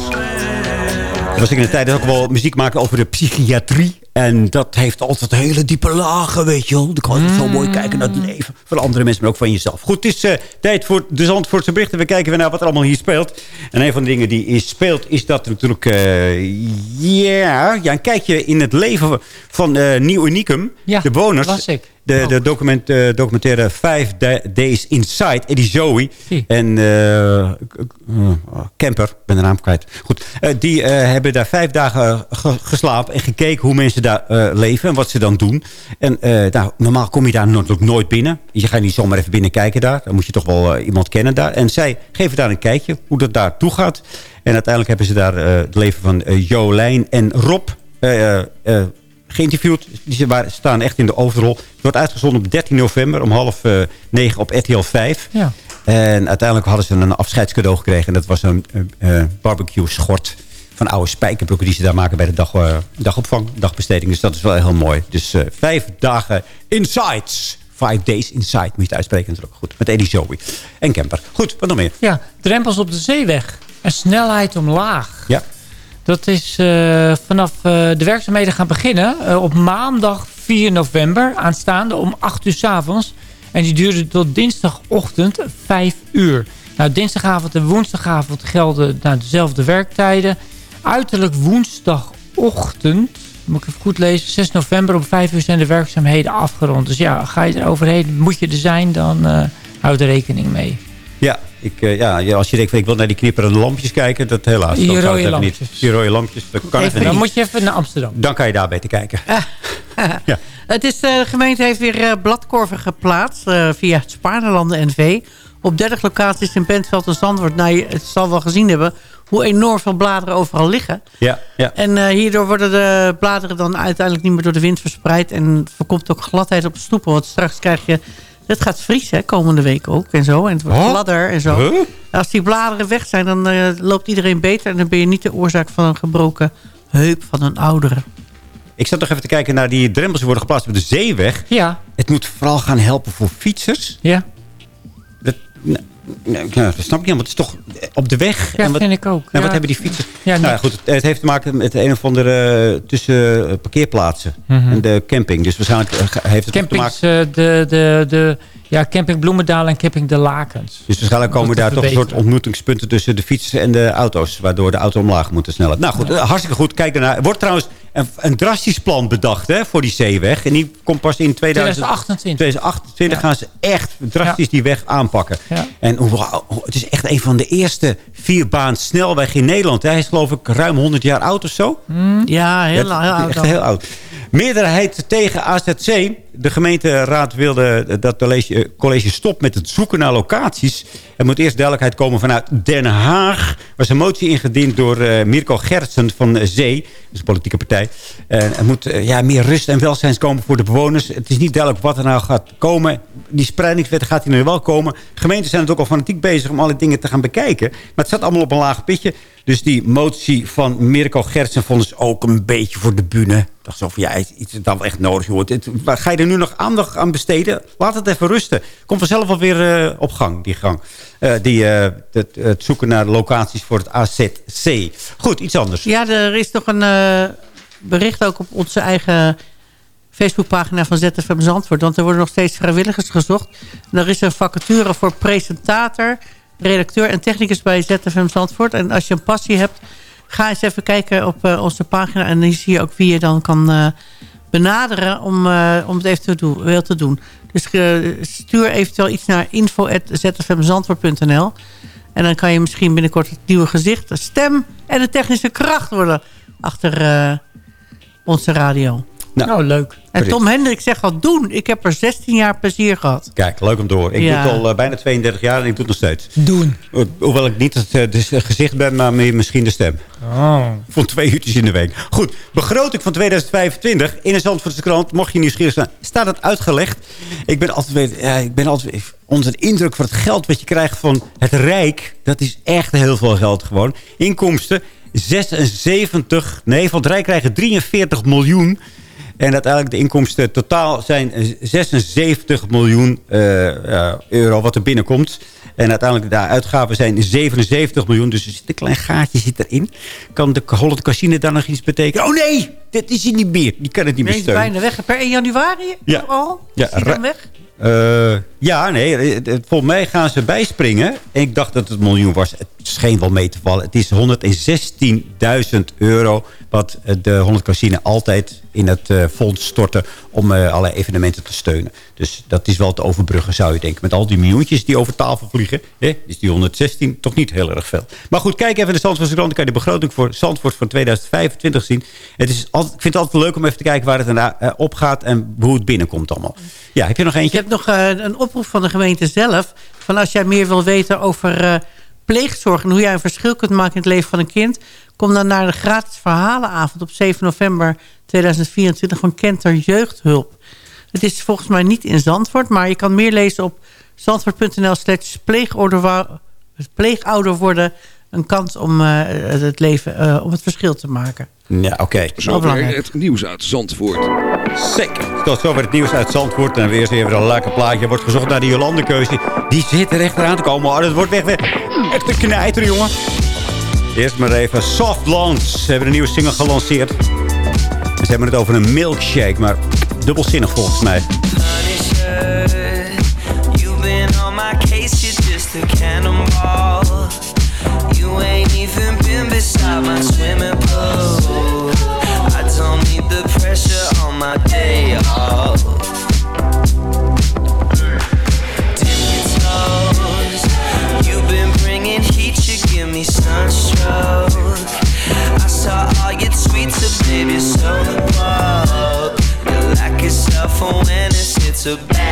Er was ik in de tijd ook wel muziek maken over de psychiatrie. En dat heeft altijd hele diepe lagen, weet je wel. Dan kan je zo mooi kijken naar het leven van andere mensen, maar ook van jezelf. Goed, het is eh, tijd voor de Zandvoortse berichten. We kijken weer naar wat er allemaal hier speelt. En een van de dingen die hier speelt is dat er natuurlijk... eh, ja, ja, een kijkje in het leven van eh Nieuw Unicum. Ja, de bewoners. las ik. De, de document, eh, documentaire Five Da- Days Inside, Eddie Zoe. En Kemper, ik ben de naam kwijt. Goed, die hebben daar vijf dagen ge- geslapen en gekeken hoe mensen daar leven en wat ze dan doen. En nou, normaal kom je daar natuurlijk nooit binnen. Je gaat niet zomaar even binnen kijken daar. Dan moet je toch wel iemand kennen daar. En zij geven daar een kijkje hoe dat daar toe gaat. En uiteindelijk hebben ze daar het leven van Jolijn en Rob... geïnterviewd. Die waren- staan echt in de overrol. Het wordt uitgezonden op 13 november om half eh, negen op RTL 5. Ja. En uiteindelijk hadden ze een afscheidscadeau gekregen. En dat was een eh, eh, barbecue schort van oude spijkerbroeken die ze daar maken bij de dag, dagopvang, dagbesteding. Dus dat is wel heel mooi. Dus vijf dagen insights. Five days inside, moet je het uitspreken natuurlijk. Goed, met Eddie Zoe en Kemper. Goed, wat nog meer? Ja, drempels op de zeeweg. En snelheid omlaag. Ja. Dat is eh, vanaf eh, de werkzaamheden gaan beginnen. eh, op maandag 4 november aanstaande om 8 uur s avonds. En die duurde tot dinsdagochtend 5 uur. Nou, dinsdagavond en woensdagavond gelden nou, dezelfde werktijden. Uiterlijk woensdagochtend, moet ik even goed lezen, 6 november om 5 uur zijn de werkzaamheden afgerond. Dus ja, ga je er overheen, moet je er zijn, dan houd er rekening mee. Ja, ik, eh, ja, ja, als je denkt, van, ik wil naar die knipperende lampjes kijken, dat helaas. Die rode lampjes. Niet. Die rode lampjes, dat kan Even, dan niet. moet je even naar Amsterdam. Dan kan je daar beter kijken. Het is, eh, de gemeente heeft weer eh, bladkorven geplaatst via het Spaarlanden NV. Op 30 locaties in Bentveld en Zandvoort. Nou, je het zal wel gezien hebben hoe enorm veel bladeren overal liggen. Ja, ja. En hierdoor worden de bladeren dan uiteindelijk niet meer door de wind verspreid. En het voorkomt ook gladheid op de stoepen. Want straks krijg je... Het gaat vriezen hè, komende week ook en zo. En het wordt gladder en zo. Huh? Als die bladeren weg zijn, dan eh, loopt iedereen beter. En dan ben je niet de oorzaak van een gebroken heup van een oudere. Ik zat nog even te kijken naar die drempels die worden geplaatst op de zeeweg. Ja. Het moet vooral gaan helpen voor fietsers. Ja. Dat, ja, dat snap ik niet, want het is toch op de weg. Ja, en wat, vind ik ook. En Ja. wat hebben die fietsers? Ja, nou, ja, goed, het, het heeft te maken met een of andere eh, tussen eh, parkeerplaatsen Mhm. en de camping. Dus waarschijnlijk eh, heeft het te maken... de, de, de, Ja, camping Bloemendaal en camping De Lakens. Dus waarschijnlijk komen Om daar toch een soort ontmoetingspunten tussen de fietsen en de auto's. Waardoor de auto omlaag moet sneller. Nou goed, eh, hartstikke goed. Kijk ernaar. Er wordt trouwens een, een drastisch plan bedacht hè, voor die zeeweg. En die komt pas in 2000 2028. 2028 gaan ze echt drastisch die weg aanpakken. Ja. En hoe- het is echt een van de eerste vierbaan snelweg in Nederland. Hij is geloof ik ruim 100 jaar oud of zo. Ja, heel, Ja, heel oud. Echt heel oud. Meerderheid tegen AZC. De gemeenteraad wilde dat college, college stopt met het zoeken naar locaties. Er moet eerst duidelijkheid komen vanuit Den Haag. Er was een motie ingediend door eh, Mirko Gertsen van eh, Zee. Dat is een politieke partij. En er moet eh, ja, meer rust en welzijn komen voor de bewoners. Het is niet duidelijk wat er nou gaat komen. Die spreidingswet gaat hier nu wel komen. Gemeenten zijn het ook al fanatiek bezig om alle dingen te gaan bekijken. Maar het staat allemaal op een laag pitje. Dus die motie van Mirko Gertsen vonden ze ook een beetje voor de bühne. Dacht zo van, ja, is is dan wel echt nodig, joh? Ga je er nu nog aandacht aan besteden? Laat het even rusten. Komt vanzelf alweer eh op gang, die gang. Eh, die, eh, het, het zoeken naar locaties voor het AZC. Goed, iets anders. Ja, er is nog een eh, bericht ook op onze eigen Facebookpagina van ZFM Zandvoort. Want er worden nog steeds vrijwilligers gezocht. Er is een vacature voor presentator, redacteur en technicus bij ZFM Zandvoort. En als je een passie hebt, ga eens even kijken op onze pagina. En dan zie je ook wie je dan kan benaderen om, eh, om het wil te doen. Dus eh, stuur eventueel iets naar info.zfmzandvoort.nl. En dan kan je misschien binnenkort het nieuwe gezicht, de stem en de technische kracht worden achter eh, onze radio. Nou, leuk. En Tom Hendrik zegt al, doen. Ik heb er 16 jaar plezier gehad. Kijk, leuk om te horen. Ik Ja. doe het al eh, bijna 32 jaar en ik doe het nog steeds. Doen. Ho- Hoewel ik niet het, eh, de gezicht ben, maar meer misschien de stem. Oh. Voor twee uurtjes in de week. Goed, begroting van 2025 in de Zandvoortse krant. Mocht je nieuwsgierig zijn, staat het uitgelegd. Ik ben altijd, weer- ja, ik ben altijd onder de indruk van het geld wat je krijgt van het Rijk. Dat is echt heel veel geld gewoon. Inkomsten 76, nee, van het Rijk krijgen 43 miljoen. En uiteindelijk de inkomsten totaal zijn 76 miljoen eh, eh, euro wat er binnenkomt. En uiteindelijk de uitgaven zijn 77 miljoen. Dus er zit een klein gaatje zit erin. Kan de Holland Casino daar nog iets betekenen? Oh nee, dit is hij niet meer. Die kan het niet Nee, meer steunen. bijna weg. Per 1 januari Ja. al? Ja, is dan weg? Eh, ja, nee. Volgens mij gaan ze bijspringen. En ik dacht dat het miljoen was. Scheen wel mee te vallen. Het is 116.000 euro wat eh, de 100 Casino altijd in het eh, fonds storten... om eh alle evenementen te steunen. Dus dat is wel te overbruggen, zou je denken. Met al die miljoentjes die over tafel vliegen... Hè, is die 116 toch niet heel erg veel. Maar goed, kijk even in de Zandvoortse. Dan kan je de begroting voor Zandvoort van 2025 zien. Het is altijd, ik vind het altijd leuk om even te kijken waar het daarna op gaat... en hoe het binnenkomt allemaal. Ja, heb je nog eentje? Je hebt nog een oproep van de gemeente zelf. Van als jij meer wil weten over pleegzorg... en hoe jij een verschil kunt maken in het leven van een kind... kom dan naar de gratis verhalenavond op 7 november 2024... van Kenter Jeugdhulp. Het is volgens mij niet in Zandvoort... maar je kan meer lezen op zandvoort.nl slash pleegouder- worden... een kans om, eh, het, leven, eh, om het verschil te maken. Ja, oké. Zover het nieuws uit Zandvoort. Zeker. Tot zover het nieuws uit Zandvoort. En weer eens even een lekker plaatje. Er wordt gezocht naar die Jolandekeuze. Die zit er echt eraan te komen. Oh, dat wordt weg. weg. Echt een knijter, jongen. Eerst maar even Soft Launch. Ze hebben een nieuwe single gelanceerd. Ze hebben het over een milkshake. Maar dubbelzinnig volgens mij. Self-awareness, it's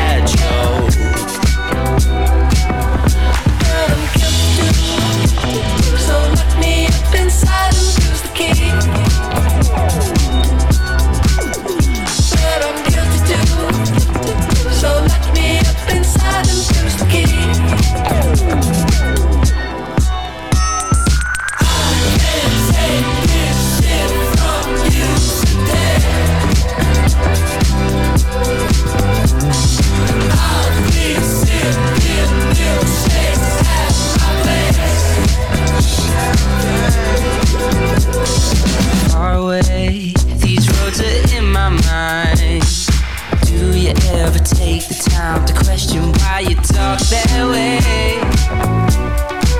time to question why you talk that way.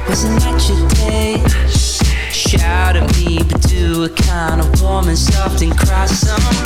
Wasn't that your day? Shout at me, but do a kind of warm and soft and cry some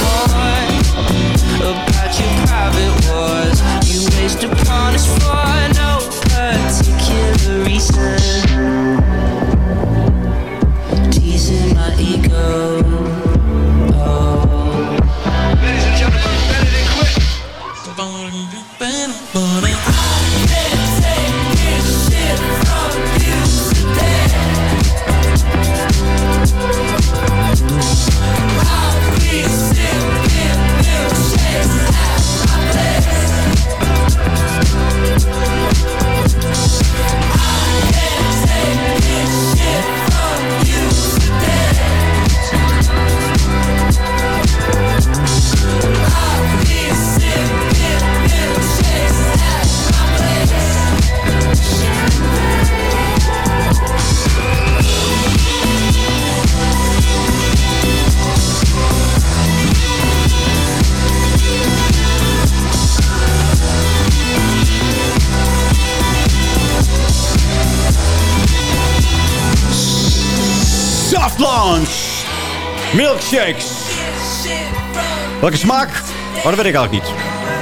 Welke smaak? Oh, dat weet ik eigenlijk niet.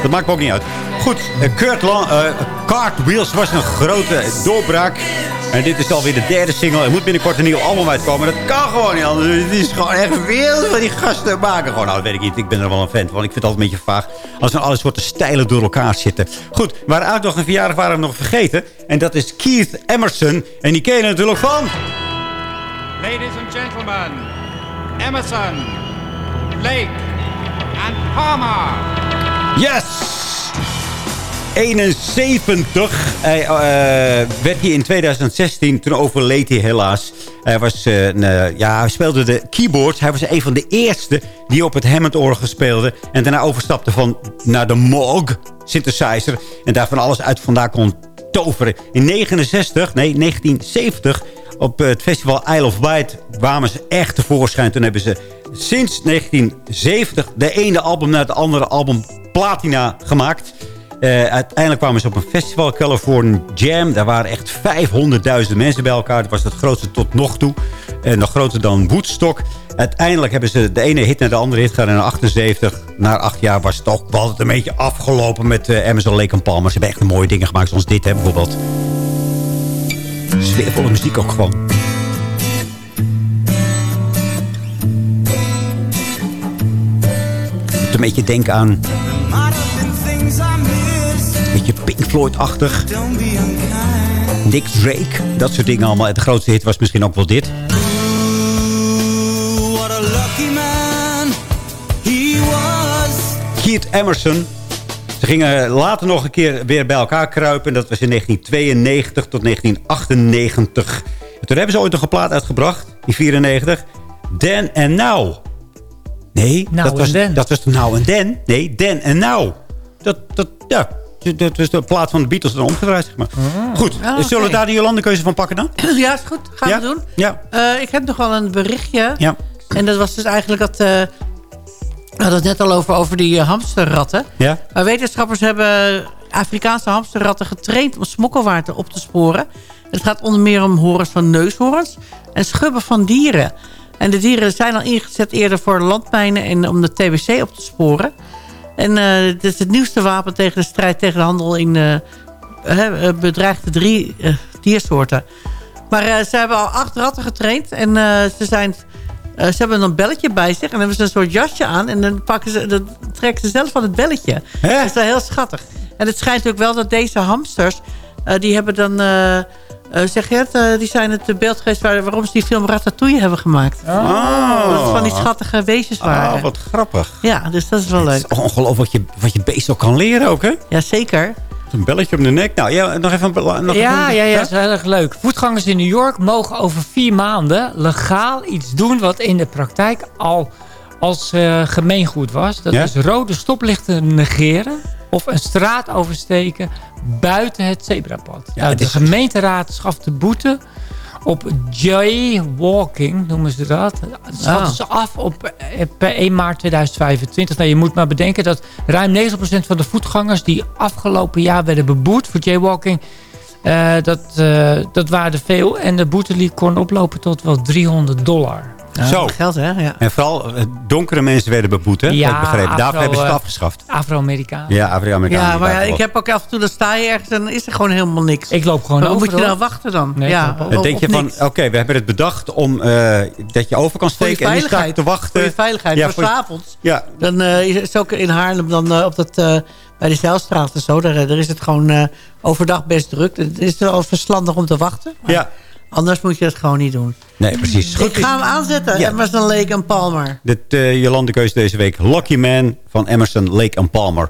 Dat maakt me ook niet uit. Goed, eh, Kurt Lan eh, Cartwheels was een grote doorbraak. En dit is alweer de derde single. Er moet binnenkort een nieuw album uitkomen. Dat kan gewoon niet anders. Het is gewoon echt wereld wat die gasten maken. Gewoon, nou, dat weet ik niet. Ik ben er wel een fan van. Ik vind het altijd een beetje vaag. Als er alle soorten stijlen door elkaar zitten. Goed, waar eigenlijk nog een verjaardag waren nog vergeten. En dat is Keith Emerson. En die ken je natuurlijk van... Ladies and gentlemen, Emerson, Lake and Palmer. Yes! 71. Hij eh, werd hier in 2016. Toen overleed hij helaas. Hij, was, eh, eh, ja, hij speelde de keyboards. Hij was een van de eerste die op het Hammond-orgel speelde. En daarna overstapte van naar de Moog synthesizer. En daar van alles uit vandaan kon toveren. In 69, nee, 1970 op het festival Isle of Wight kwamen ze echt tevoorschijn. Toen hebben ze sinds 1970 de ene album na het andere album platina gemaakt. Eh, uiteindelijk kwamen ze op een festival, California Jam. Daar waren echt 500.000 mensen bij elkaar. Dat was het grootste tot nog toe. En nog groter dan Woodstock. Uiteindelijk hebben ze de ene hit naar de andere hit gedaan. En in 78, na acht jaar, was het toch wel een beetje afgelopen met uh, Amazon Lake Palmer. Ze hebben echt mooie dingen gemaakt, zoals dit hè, bijvoorbeeld. Sfeervolle muziek ook gewoon. Moet een beetje denken aan... Een beetje Pink Floyd-achtig. Nick Drake, dat soort dingen allemaal. De grootste hit was misschien ook wel dit. What a lucky man he was. Keith Emerson. Ze gingen later nog een keer weer bij elkaar kruipen. Dat was in 1992 tot 1998. En toen hebben ze ooit nog een plaat uitgebracht, in 94. Dan and Now. Nee, Now dat, was, Then. dat was Now and Then. Nee, Dan and Now. Dat, dat, ja, dat was de plaat van de Beatles dan omgedraaid, zeg maar. Goed, Ah, zullen we daar de Jolande-keuze van pakken dan? Ja, is goed. Gaan Ja? we doen. Ja. Eh, ik heb nog wel een berichtje. Ja. En dat was dus eigenlijk dat... eh, we hadden het net al over, over die eh, hamsterratten. Ja? Maar wetenschappers hebben Afrikaanse hamsterratten getraind om smokkelwaarten op te sporen. Het gaat onder meer om horens van neushoorns en schubben van dieren. En de dieren zijn al ingezet eerder voor landmijnen en om de TBC op te sporen. En eh dit is het nieuwste wapen tegen de strijd tegen de handel in eh, bedreigde drie, diersoorten. Maar ze hebben al acht ratten getraind en ze zijn... eh, ze hebben een belletje bij zich en dan hebben ze een soort jasje aan. En dan, pakken ze, dan trekken ze zelf van het belletje. Dat is wel heel schattig. En het schijnt ook wel dat deze hamsters... eh, die hebben dan... eh, zeg je het? die zijn het beeld geweest waar, waarom ze die film Ratatouille hebben gemaakt. Oh. Dat het van die schattige wezens waren. Ah, wat grappig. Ja, dus dat is wel leuk. Het is ongelooflijk wat je, wat je beest ook kan leren ook, hè? Ja, zeker. Een belletje om de nek. Nou, ja, nog even... Nog ja, even, ja, ja, dat is heel erg leuk. Voetgangers in New York mogen over vier maanden legaal iets doen... wat in de praktijk al als eh, gemeengoed was. Dat Ja? is rode stoplichten negeren of een straat oversteken buiten het zebrapad. Nou, het de is- gemeenteraad schaft de boete op jaywalking, noemen ze dat. Dat schatten Ah. ze af op, eh, per 1 maart 2025. Nou, je moet maar bedenken dat ruim 90% van de voetgangers... die afgelopen jaar werden beboet voor jaywalking... eh, dat, eh, dat waren er veel. En de boete kon oplopen tot wel 300 dollar. Zo. Geld, hè? Ja. En vooral eh, donkere mensen werden beboet, hè? Ja, Heb ik begrepen. Daarvoor hebben ze het eh, afgeschaft. Afro-Amerikaan. Ja, Afro-Amerikanen. Ja, maar ja, ik heb ook af en toe, dan sta je ergens en dan is er gewoon helemaal niks. Ik loop gewoon Waarom over, moet je nou wachten dan? Nee, ja, Dan op- denk je van, oké, we hebben het bedacht om eh, dat je over kan Voor je steken. en staat veiligheid. te wachten. Voor je veiligheid. Ja, voor je- s'avonds. Ja, Dan eh, is het ook in Haarlem dan op dat, eh, bij de Zeilstraat en zo. Daar, daar is het gewoon eh, overdag best druk. Het is wel verstandig om te wachten. maar ja. Anders moet je dat gewoon niet doen. Nee, precies. Goed, ik ga hem aanzetten. Ja. Emerson, Lake en Palmer. Dit uh, Jolande keus deze week. Lucky Man van Emerson, Lake en Palmer.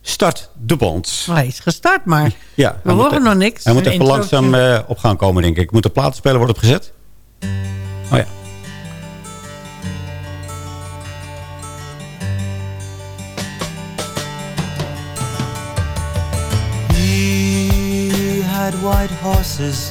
Start de band. Hij is gestart, maar Ja, we horen nog niks. Hij moet even langzaam eh, op gaan komen, denk ik. Moet de platenspeler worden opgezet? Oh ja. He had white horses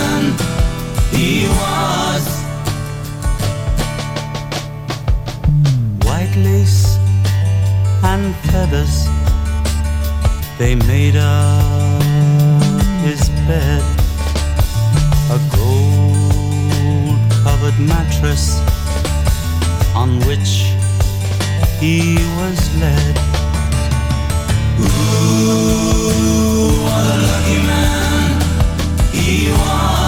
Lace and feathers, they made up his bed. A gold covered mattress on which he was led. Ooh, what a lucky man he was.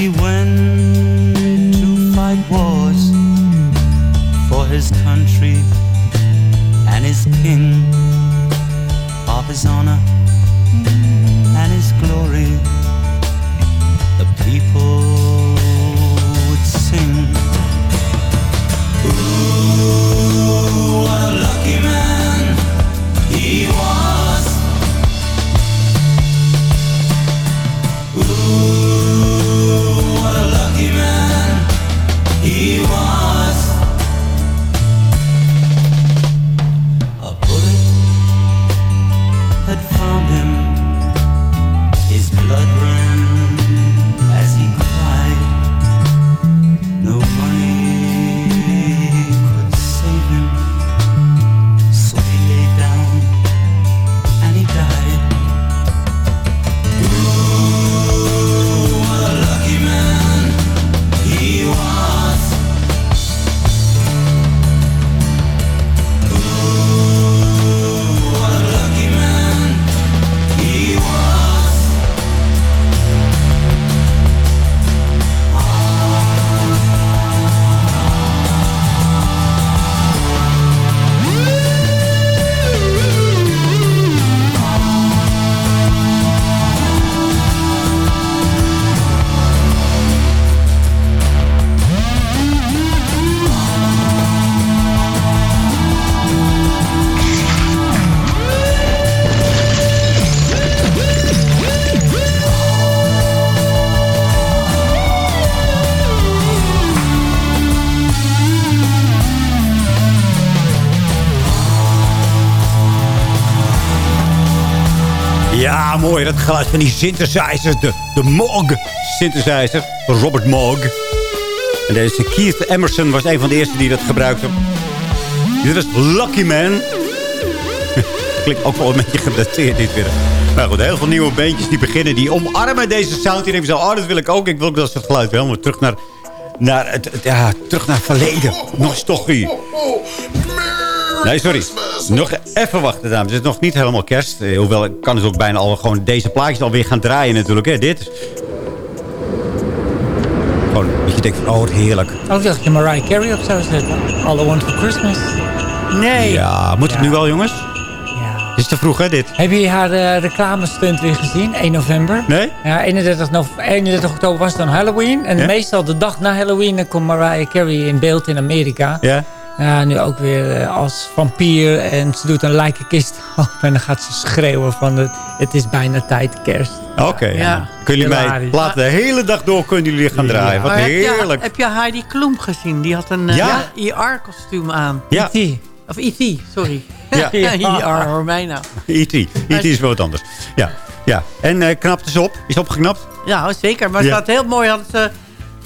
He went to fight wars for his country and his king, mooi. Dat geluid van die synthesizer. De, de Moog synthesizer Robert Moog. En deze Keith Emerson was een van de eerste die dat gebruikte. Dit was Lucky Man. Klinkt ook wel een beetje gedateerd dit weer. Maar goed, heel veel nieuwe bandjes die beginnen. Die omarmen deze sound. Die denken zo, oh, dat wil ik ook. Ik wil ook dat het geluid wel. Maar terug naar, naar, het, het- ja, terug naar het verleden. Nostalgie. Nee, sorry. Nog even wachten, dames. Het is nog niet helemaal kerst. Eh, hoewel, ik kan dus ook bijna al gewoon deze plaatjes alweer gaan draaien natuurlijk. Hè. Dit. Gewoon dat je denkt van, oh, heerlijk. Oh, dacht dat je Mariah Carey op zou zetten. All I Want For Christmas. Nee. Ja, moet het nu wel, jongens? Ja. Het is te vroeg, hè, dit? Heb je haar eh, reclamestunt weer gezien? 1 november? Nee? Ja, 31, nov 31 oktober was dan Halloween. En Ja? meestal de dag na Halloween dan komt Mariah Carey in beeld in Amerika. Ja? Ja, nu ook weer eh, als vampier. En ze doet een lijkenkist op. En dan gaat ze schreeuwen van het, het is bijna tijd kerst. Oké. Ja. Kunnen jullie mij laten de hele dag door kunnen jullie gaan draaien. Wat Maar heb je, heerlijk. heb je Heidi Klum gezien? Die had een eh, Ja? IR-kostuum aan. Ja. E.T. Of IT, sorry. Ja. IR, hoor mij nou. E.T. E.T. is wel wat anders. Ja. ja. En eh knapt ze op? Is opgeknapt? Ja, zeker. Maar ze Ja. had heel mooi had ze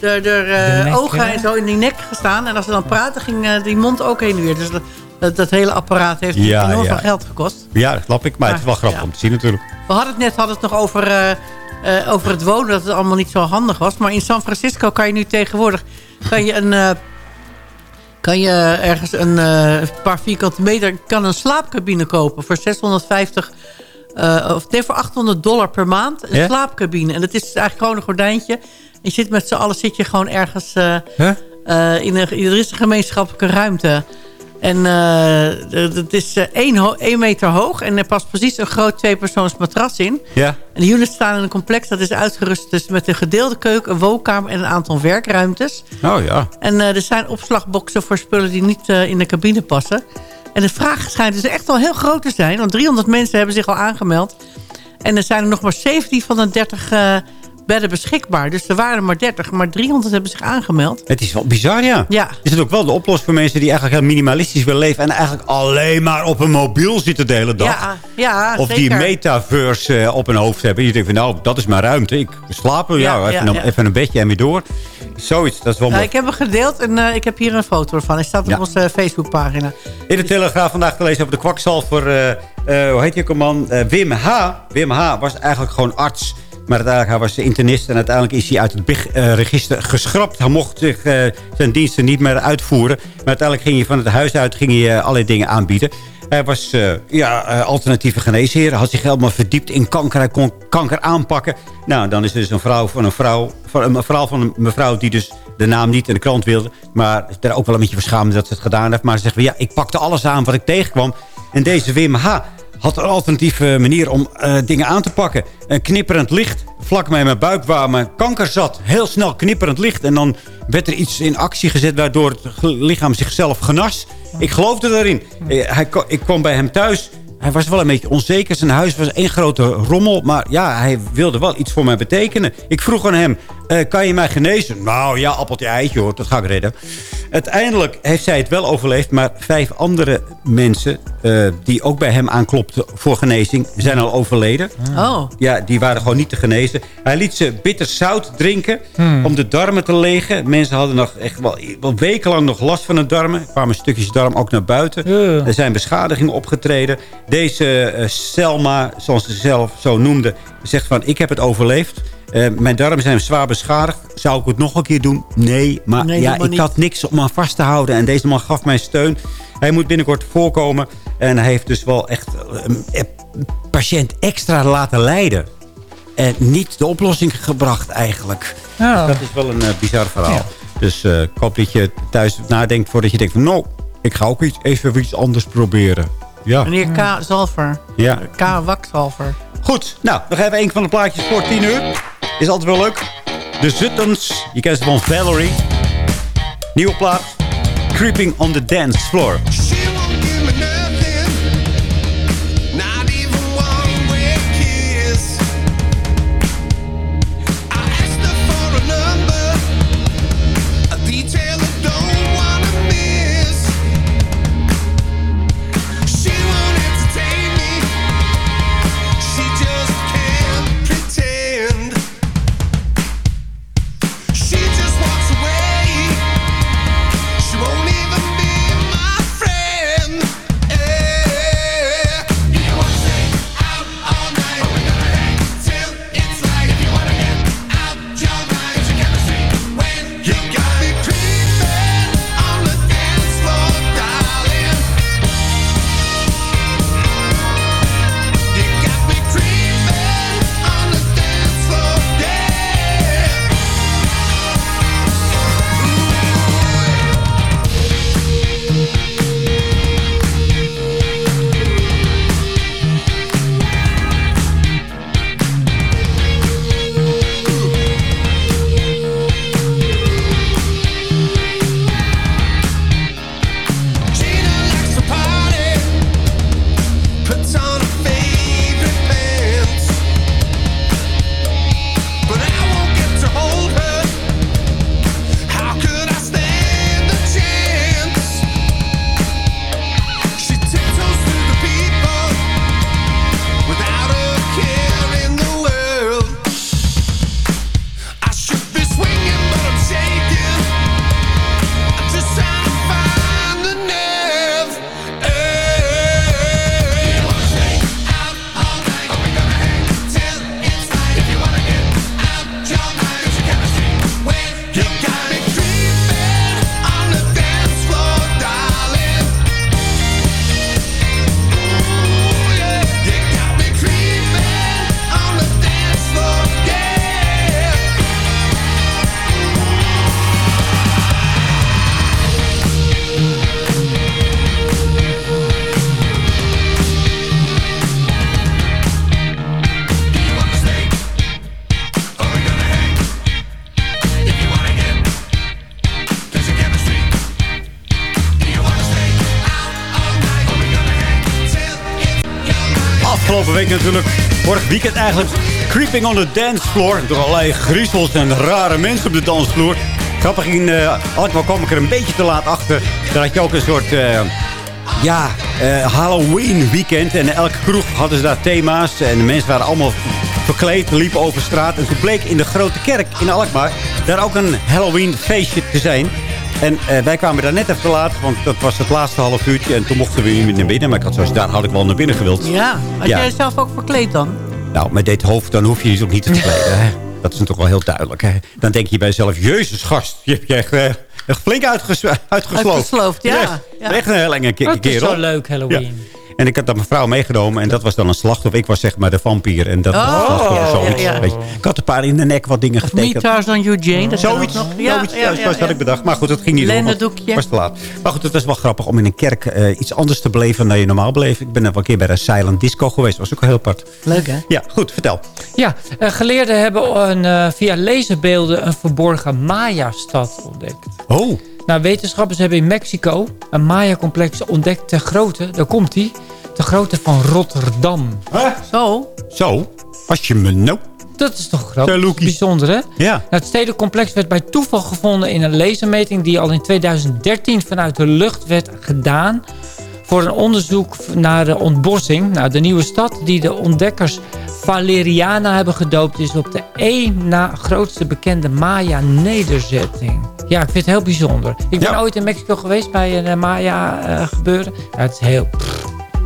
de, de, eh, De nek, ogen en zo in die nek gestaan. En als ze dan praten, ging eh, die mond ook heen en weer. Dus dat, dat, dat hele apparaat heeft Ja, enorm ja. veel geld gekost. Ja, dat snap ik. Maar het is wel grappig Ja. om te zien natuurlijk. We hadden het net hadden het nog over, eh, over het wonen, dat het allemaal niet zo handig was. Maar in San Francisco kan je nu tegenwoordig kan je een, kan je ergens een paar vierkante meter kan een slaapcabine kopen voor 650 eh, of nee, voor 800 dollar per maand. Een slaapcabine. En dat is eigenlijk gewoon een gordijntje. Je zit met z'n allen zit je gewoon ergens eh, Huh? eh, in een, er is een gemeenschappelijke ruimte. En eh, het is één, ho- één meter hoog. En er past precies een groot tweepersoons matras in. Ja. En de units staan in een complex dat is uitgerust dus met een gedeelde keuken, een woonkamer en een aantal werkruimtes. Oh ja. En er zijn opslagboxen voor spullen die niet in de cabine passen. En de vraag schijnt dus echt wel heel groot te zijn. Want 300 mensen hebben zich al aangemeld. En er zijn er nog maar 17 van de 30 eh, bedden beschikbaar. Dus er waren maar 30, maar 300 hebben zich aangemeld. Het is wel bizar, ja. Ja. Is het ook wel de oplossing voor mensen die eigenlijk heel minimalistisch willen leven... en eigenlijk alleen maar op een mobiel zitten de hele dag? Ja, ja Of zeker. die metaverse eh, op hun hoofd hebben. Je denkt van, nou, dat is mijn ruimte. Ik slaap, ja, Ja, even, ja, even een bedje en weer door. Zoiets, dat is wel Ja, mooi. ik heb hem gedeeld en eh, ik heb hier een foto ervan. Hij staat op onze Facebookpagina. In de Telegraaf vandaag te lezen over de kwakzalver... eh eh, hoe heet een man? Eh, Wim H. Wim H. was eigenlijk gewoon arts... Maar uiteindelijk was internist en uiteindelijk is hij uit het BIG-register geschrapt. Hij mocht zich, eh, zijn diensten niet meer uitvoeren. Maar uiteindelijk ging hij van het huis uit ging hij, eh, allerlei dingen aanbieden. Hij was eh, ja, eh, alternatieve geneesheer. Had zich helemaal verdiept in kanker. Hij kon kanker aanpakken. Nou, dan is er dus een vrouw van een vrouw... Van een verhaal van een mevrouw die dus de naam niet in de krant wilde. Maar daar ook wel een beetje verschaamd dat ze het gedaan heeft. Maar ze zegt, ja, ik pakte alles aan wat ik tegenkwam. En deze Wim H. had een alternatieve manier om eh, dingen aan te pakken. Een knipperend licht vlak bij mijn buik waar mijn kanker zat. Heel snel knipperend licht. En dan werd er iets in actie gezet waardoor het lichaam zichzelf genas. Ik geloofde daarin. Eh, hij, ik kwam bij hem thuis. Hij was wel een beetje onzeker. Zijn huis was één grote rommel. Maar ja, hij wilde wel iets voor mij betekenen. Ik vroeg aan hem, eh, kan je mij genezen? Nou ja, appeltje eitje hoor, dat ga ik redden. Uiteindelijk heeft zij het wel overleefd. Maar vijf andere mensen eh, die ook bij hem aanklopten voor genezing... zijn al overleden. Oh. Ja, die waren gewoon niet te genezen. Hij liet ze bitter zout drinken Hmm. om de darmen te legen. Mensen hadden nog echt wel, wel wekenlang nog last van de darmen. Er kwamen stukjes darm ook naar buiten. Er zijn beschadigingen opgetreden. Deze eh, Selma, zoals ze zelf zo noemde, zegt van... ik heb het overleefd. Eh, mijn darmen zijn zwaar beschadigd. Zou ik het nog een keer doen? Nee, maar Nee, ja, maar ik niet. had niks om aan vast te houden. En deze man gaf mij steun. Hij moet binnenkort voorkomen. En hij heeft dus wel echt eh, een eh, patiënt extra laten lijden. En niet de oplossing gebracht eigenlijk. Ja. Dat is wel een eh, bizar verhaal. Dus eh, ik hoop dat je thuis nadenkt voordat je denkt van... nou, ik ga ook iets, even iets anders proberen. Ja. Meneer K. Zalver. Ja. K. Wakzalver. Goed, nou, nog even een van de plaatjes voor 10 uur. Is altijd wel leuk. De Zuttons, je kent ze van Valerie. Nieuwe plaat. Creeping on the Dance Floor. Week natuurlijk, vorig weekend eigenlijk, creeping on the dance floor. Door allerlei griezels en rare mensen op de dansvloer. Grappig, in uh, Alkmaar kwam ik er een beetje te laat achter. Daar had je ook een soort, eh, ja, eh, Halloween weekend. En elke kroeg hadden ze daar thema's. En de mensen waren allemaal verkleed, liepen over straat. En toen bleek in de grote kerk in Alkmaar daar ook een Halloween feestje te zijn. En eh, wij kwamen daar net even te laat, want dat was het laatste half uurtje. En toen mochten we niet meer naar binnen. Maar ik had zoals daar had ik wel naar binnen gewild. Ja, had Ja. jij zelf ook verkleed dan? Nou, met dit hoofd, dan hoef je je ook niet te verkleden. hè. Dat is toch wel heel duidelijk. Hè? Dan denk je bij jezelf, jezus gast, je hebt je echt, eh, echt flink uitges uitgesloofd. Uitgesloofd, ja. Echt, Ja. echt een heel enge ke- Dat is kerel. zo leuk, Halloween. Ja. En ik had dat mijn vrouw meegenomen. En dat was dan een slachtoffer. Ik was zeg maar de vampier. En dat was Oh, een slachtoffer. Zoiets, ja, ja. Weet je. Ik had een paar in de nek wat dingen getekend. Tarzan, Eugene. Dat Zoiets, nog. zoiets ja, zoals had ik bedacht. Maar goed, dat ging niet door. Het was te laat. Maar goed, het was wel grappig om in een kerk eh, iets anders te beleven dan je normaal beleeft. Ik ben wel een keer bij een silent disco geweest. Dat was ook heel apart. Leuk, hè? Ja, goed, vertel. Ja, eh, geleerden hebben een, eh, via laserbeelden een verborgen Maya-stad ontdekt. Oh. Nou, wetenschappers hebben in Mexico een Maya-complex ontdekt ter grootte, daar komt die, ter grootte van Rotterdam. Zo? Zo? Als je me nou... Dat is toch groot? Bijzonder, hè? Ja. Nou, het stedencomplex werd bij toeval gevonden in een lasermeting... die al in 2013 vanuit de lucht werd gedaan... voor een onderzoek naar de ontbossing. Nou, de nieuwe stad die de ontdekkers Valeriana hebben gedoopt... is op de één na grootste bekende Maya-nederzetting. Ja, ik vind het heel bijzonder. Ik ben ooit in Mexico geweest bij een eh, Maya-gebeuren. ja, het is heel...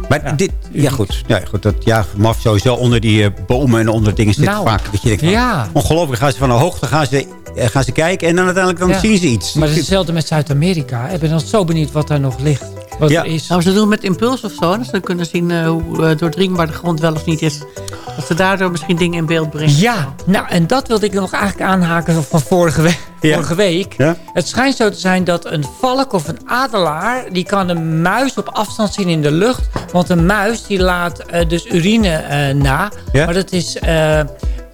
Maar dit, ja goed, ja, goed dat, ja, maf sowieso onder die eh, bomen en onder dingen zit Nou, vaak. Dat je denkt ja. ongelooflijk, gaan ze van de hoogte gaan ze, eh, gaan ze kijken en dan uiteindelijk dan Ja. zien ze iets. Maar het is hetzelfde met Zuid-Amerika. Ik ben dan zo benieuwd wat daar nog ligt. Wat Ja. er is. Nou, ze doen met impuls of zo. Dat ze kunnen zien eh, hoe eh, doordringbaar de grond wel of niet is. Dat ze daardoor misschien dingen in beeld brengen. Ja, nou en dat wilde ik nog eigenlijk aanhaken van vorige, we- Ja. vorige week. Ja? Het schijnt zo te zijn dat een valk of een adelaar... die kan een muis op afstand zien in de lucht. Want een muis die laat eh, dus urine eh, na. Ja? Maar dat is eh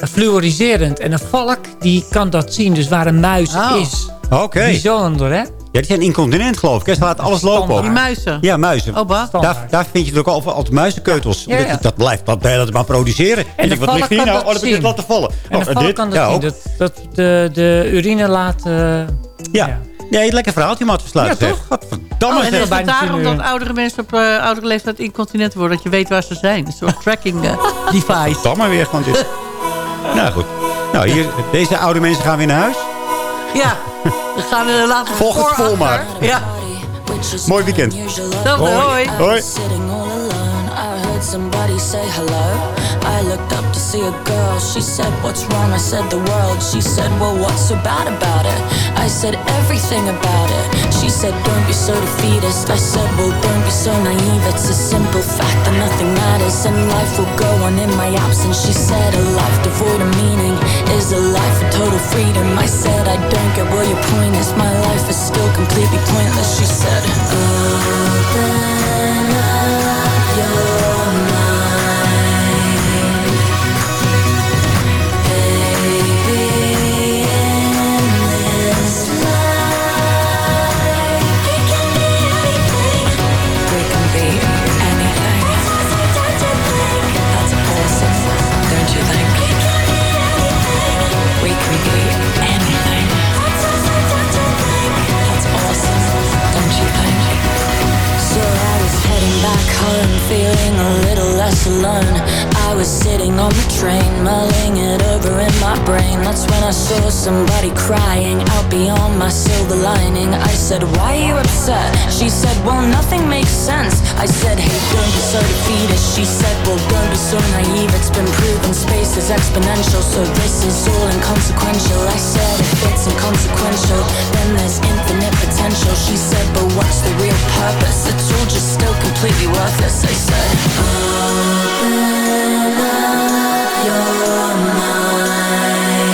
fluoriserend. En een valk die kan dat zien, dus waar een muis Oh. is. Oké. Bijzonder, hè? Ja, die zijn incontinent geloof ik. hè. Ze laten alles lopen ook. Die muizen. Ja, muizen. Oh. Daar, daar vind je het ook al altijd muizenkeutels. Ja, ja. Dat, dat blijft dat blijft maar produceren. En, wat ligt hier nou? dat Oh, dat heb zien. laten vallen. En oh, dit? kan dat ja, zien. ook. Dat, dat de, de urine laat... eh, ja. ja. Nee, lekker verhaaltje, Matt Versluiten. Ja, toch? Godverdamme, Oh, en is het daarom dat oudere mensen op eh, oudere leeftijd incontinent worden? Dat je weet waar ze zijn. Een soort tracking eh, device. Dan maar weer gewoon dit. nou goed. Nou, hier, deze oude mensen gaan weer naar huis. Ja, we gaan er later Volg het vol maar. Ja. Mooi weekend. Hetzelfde, hoi. Hoi. Somebody say hello. I looked up to see a girl. She said, What's wrong? I said, The world. She said, Well, what's so bad about it? I said, Everything about it. She said, Don't be so defeatist. I said, Well, don't be so naive. It's a simple fact that nothing matters and life will go on in my absence. She said, A life devoid of meaning is a life of total freedom. I said, I don't get what your point is. My life is still completely pointless. She said, Open up your mind. Somebody crying out beyond my silver lining. I said, Why are you upset? She said, Well, nothing makes sense. I said, Hey, don't be so defeated. She said, Well, don't be so naive. It's been proven space is exponential, so this is all inconsequential. I said, If it's inconsequential, then there's infinite potential. She said, But what's the real purpose? It's all just still completely worthless. I said, Open up your mind.